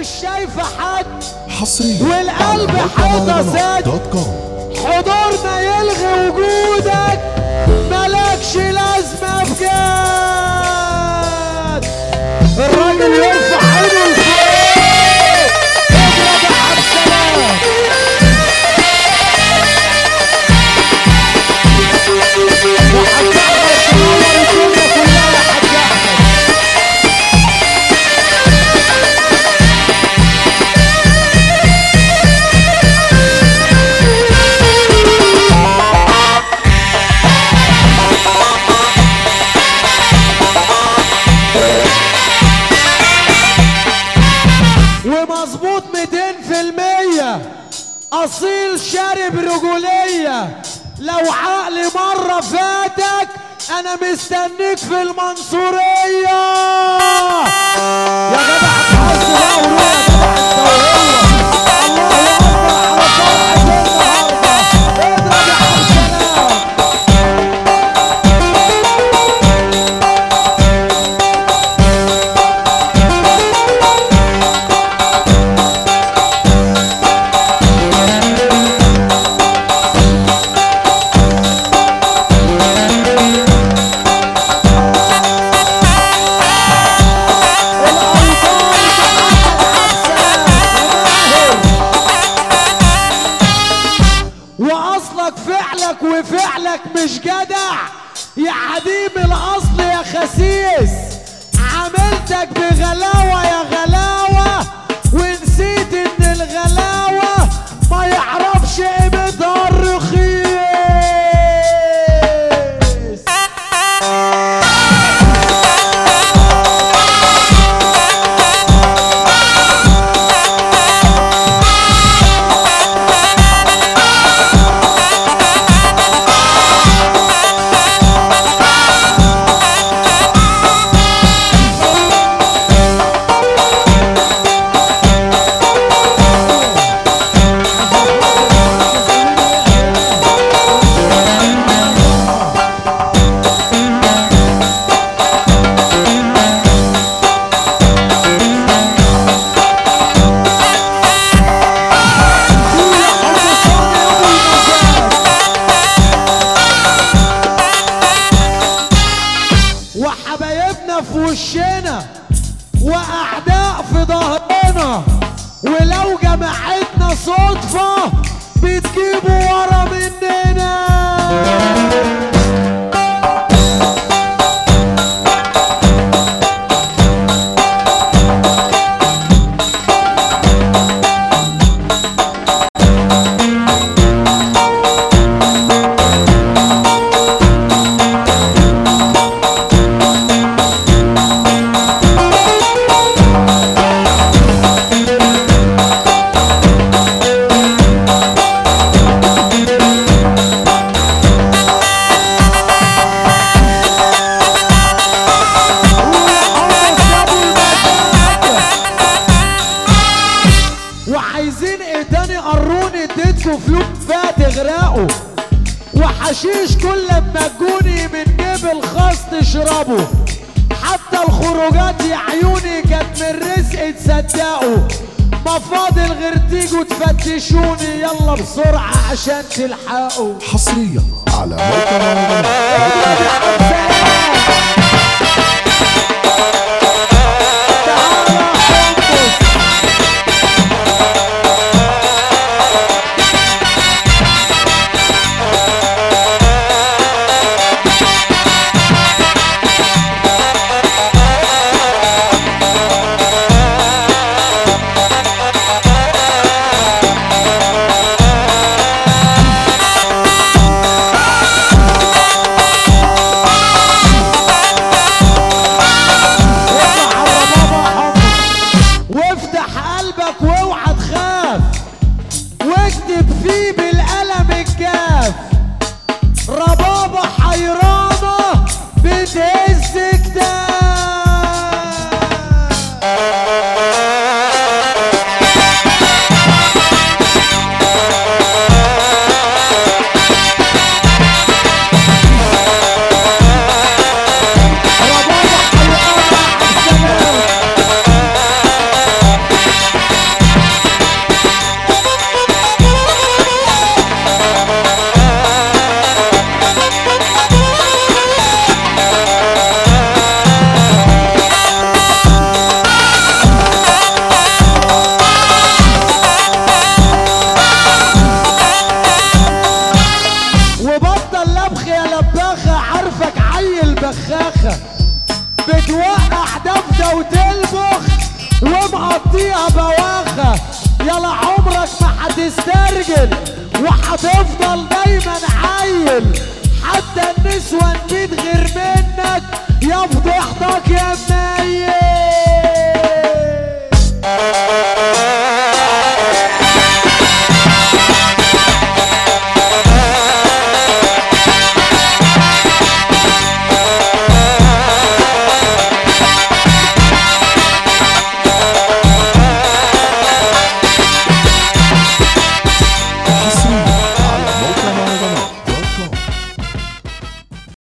مش شايفة حد حصريا والقلب حيطة سد. حضورنا يلغي وجودك. ملكش لازمة. ومظبوط 200% أصيل شارب رجولية. لو عقلي مرة فاتك أنا مستنيك في المنصورية. وفعلك مش جدع. يا عديم الأصل يا خسيس. عملتك بغلاوة يا وحبايبنا في وشنا وأعداء في ظهرنا. ولو جمعتنا صدفة بتجيبوا ورا مننا. وحشيش كل ما تجوني من جيب الخاص تشربوا حتى الخروجات يا عيوني كانت من رزق تصدقوا ما فاضل غير تيجوا تفتشوني يلا بسرعة عشان تلحقوا. حصريا على موقع ربابة حيرانة بدي يا لباخة عارفك عيل بخاخة. بتوقع دفتة وتلبخ ومقطيها بواخة. يلا عمرك ما هتسترجل وهتفضل دايما عيل. حتى النسوة نبيد غير منك يا فضحتك يا منيل